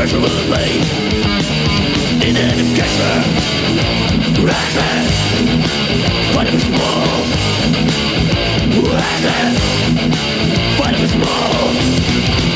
Virtually Identification Reckless Fight of small Reckless Fight of small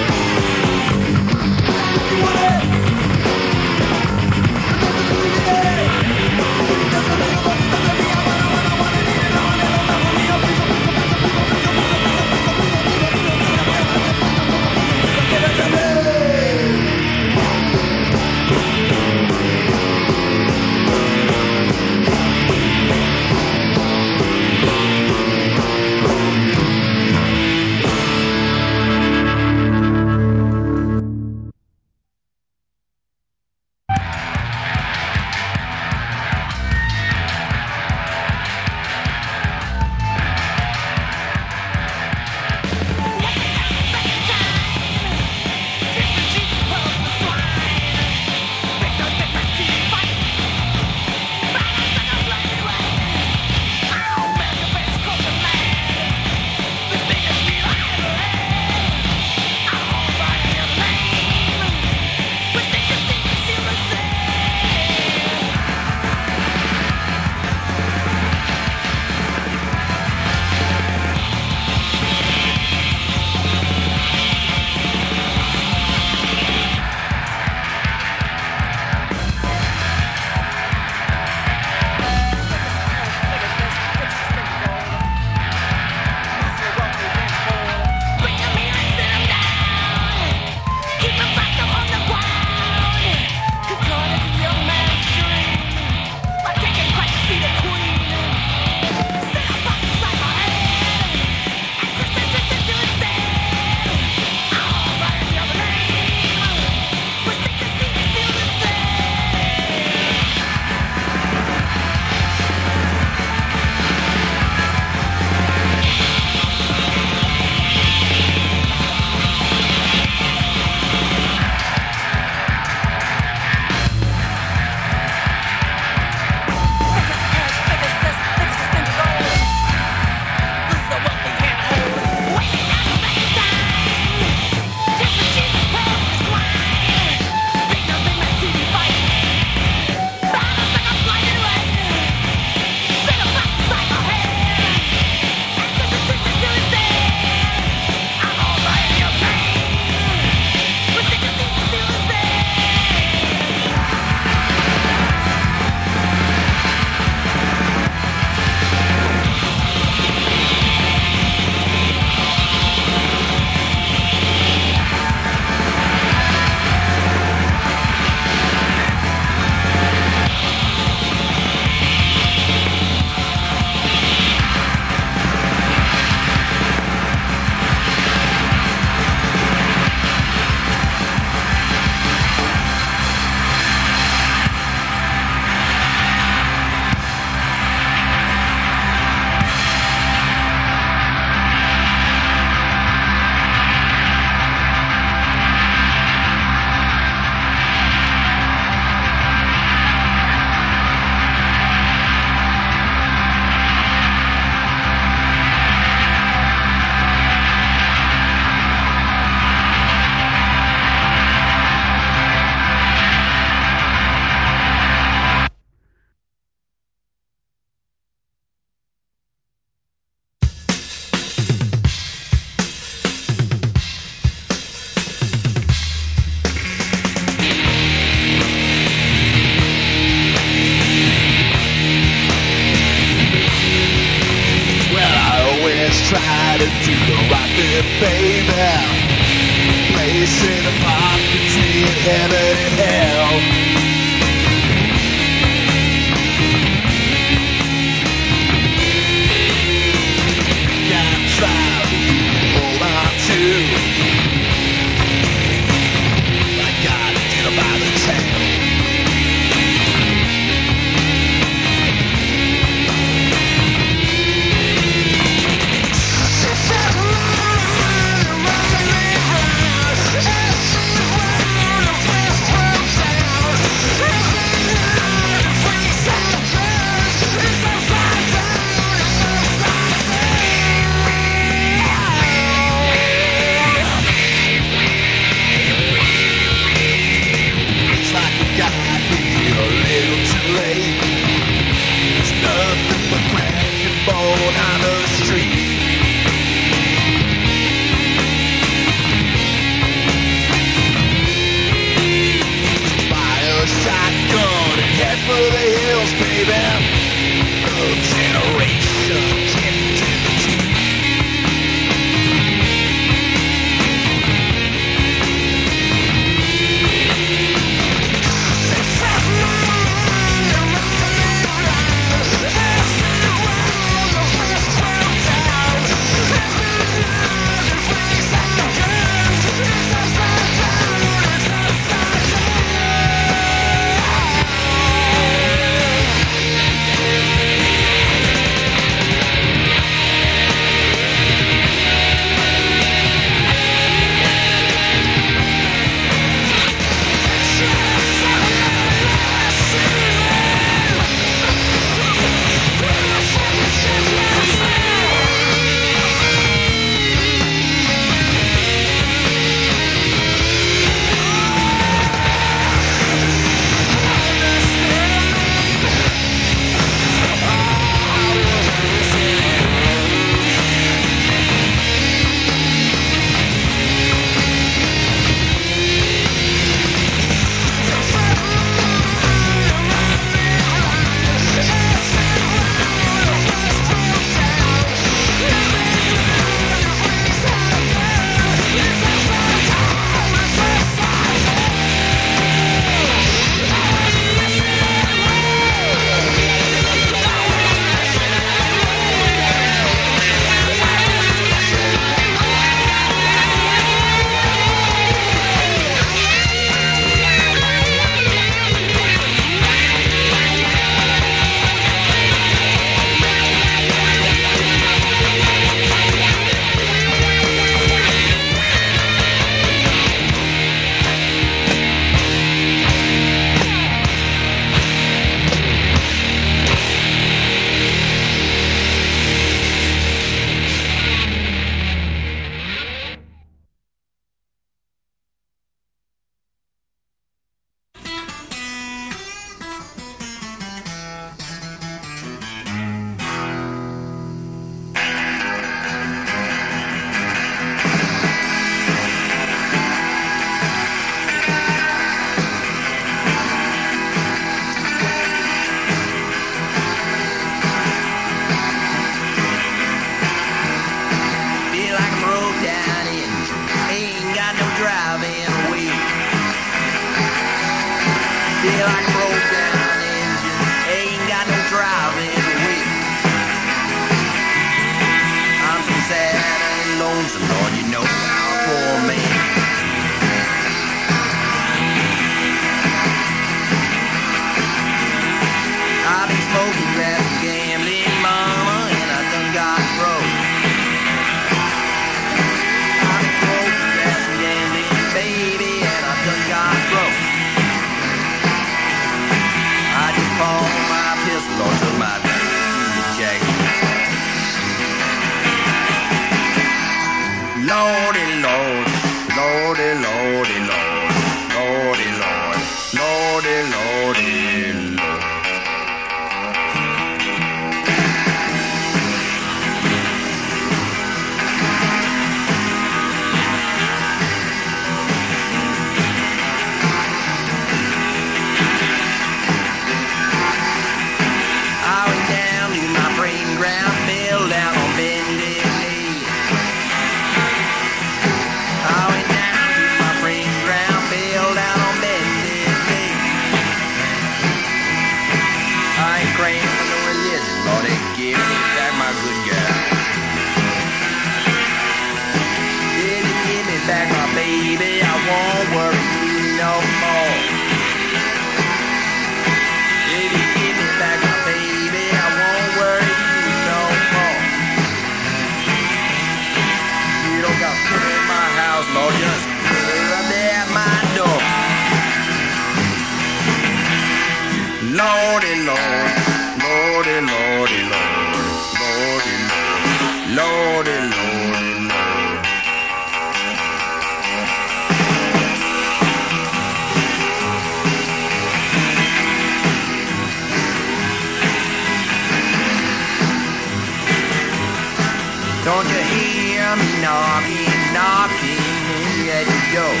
Don't you hear me knocking, knocking at your door?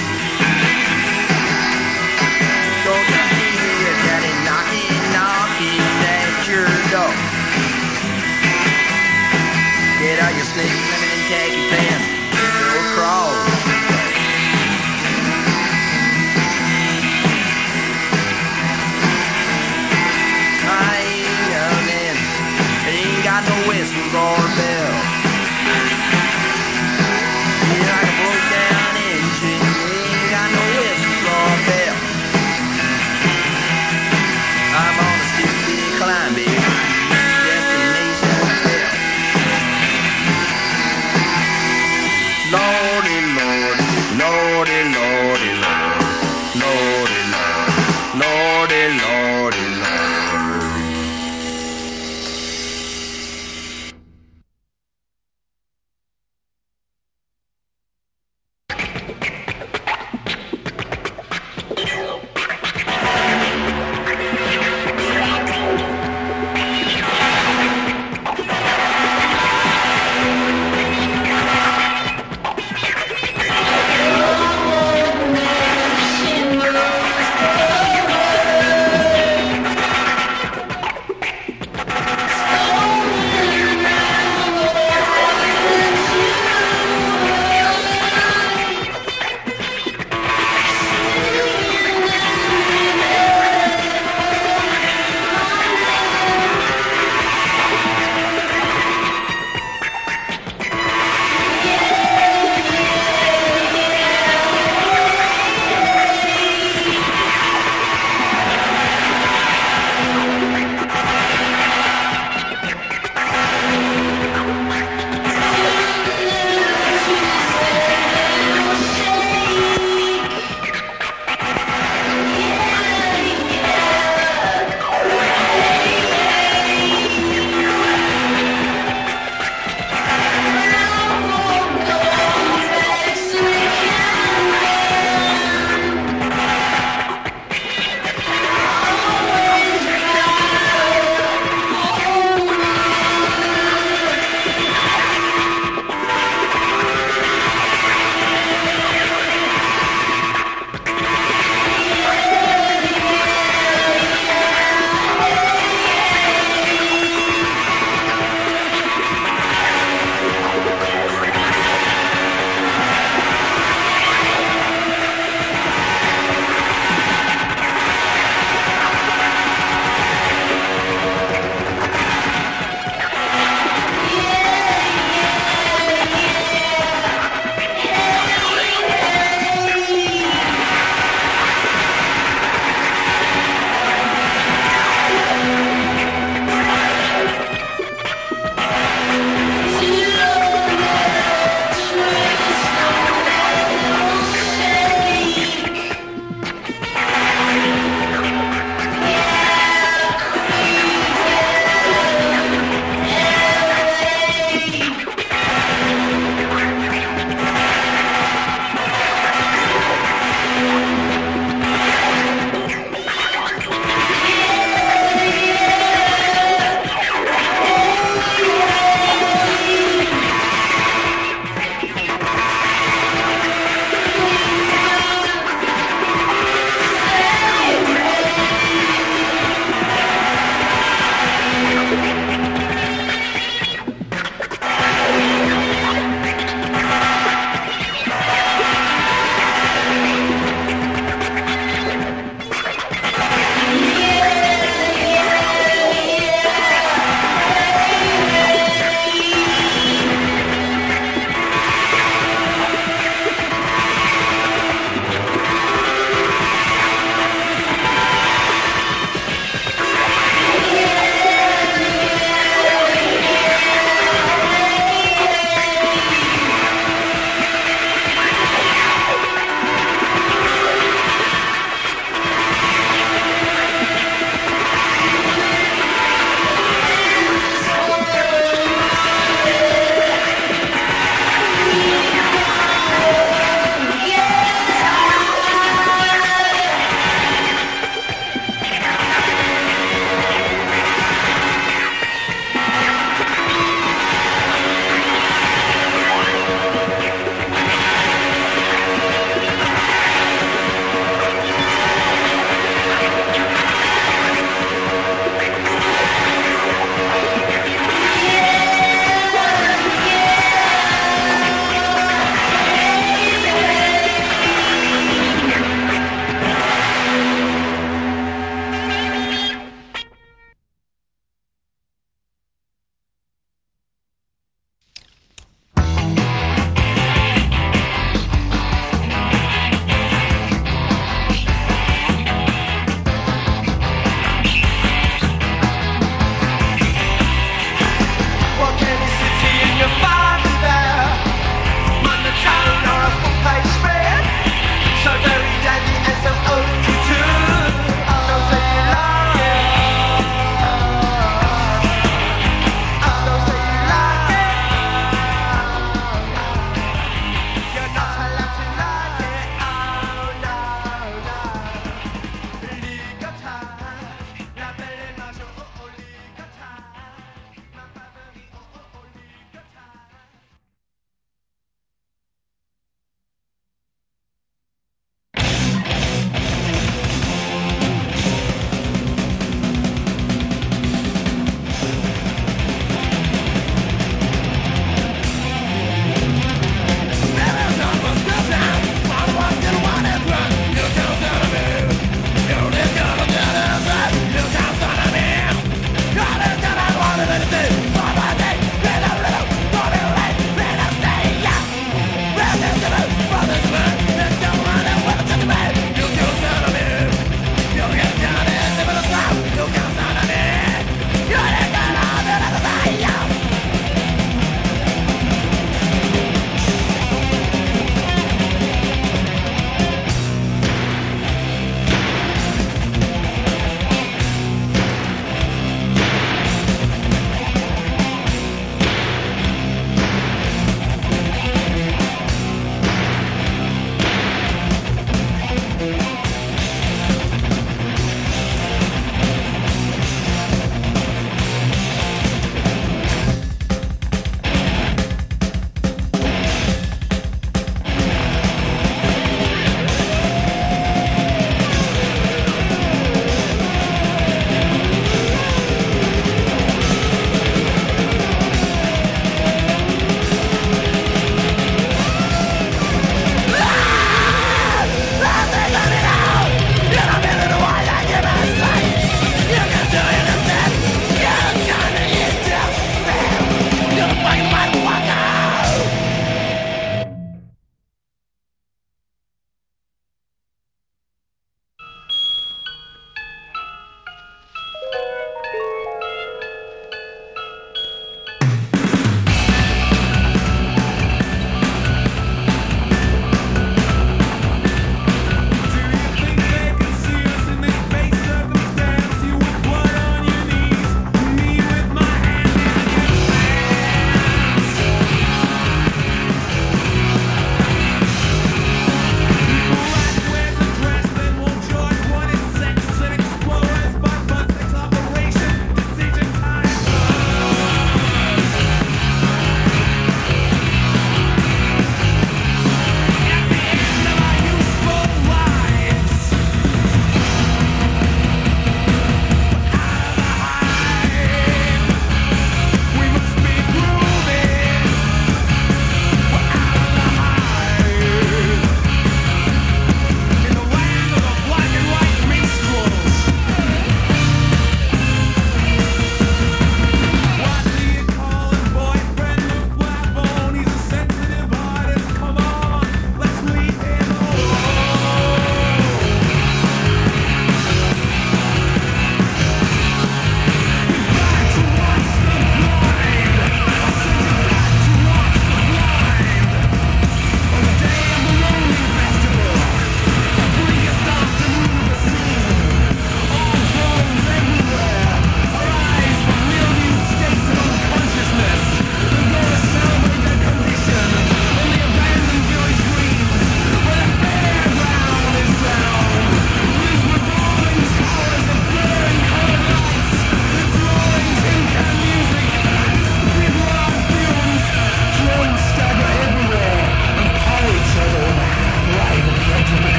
Don't you hear daddy knocking, knocking at your door? Get out your sneaky lemon and khaki pants. Go crawl. I ain't a man. Ain't got no whistles or.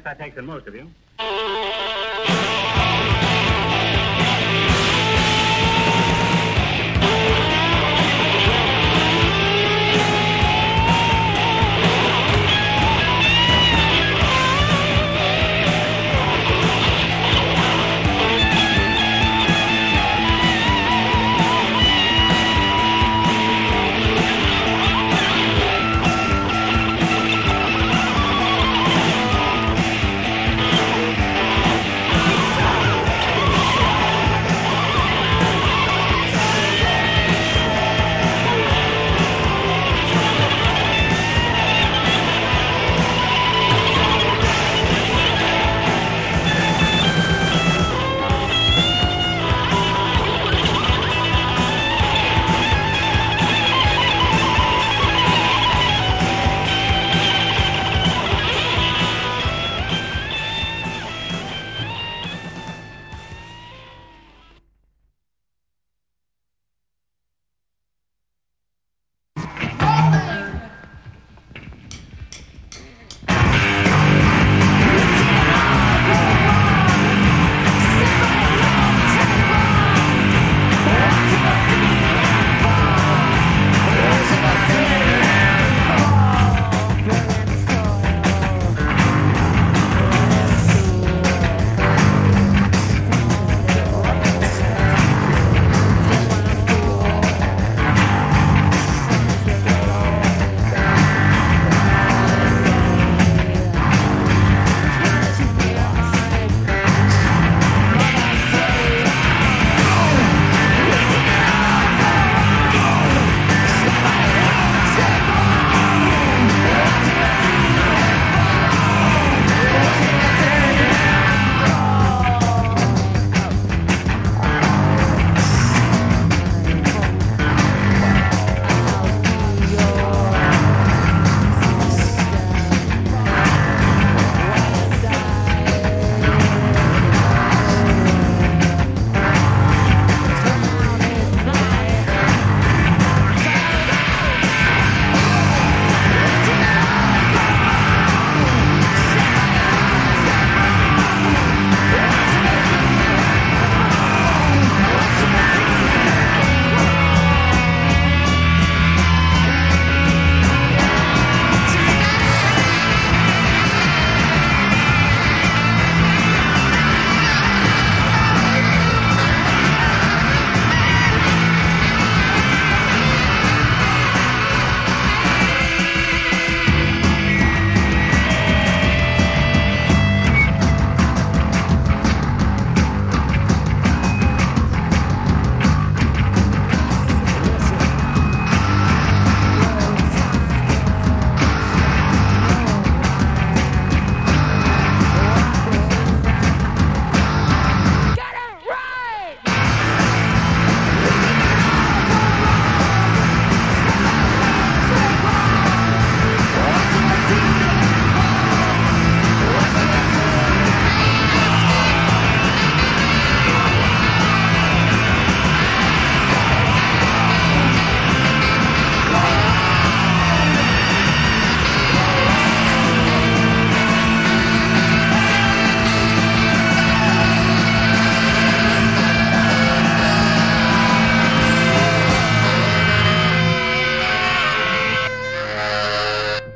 I guess that takes the most of you.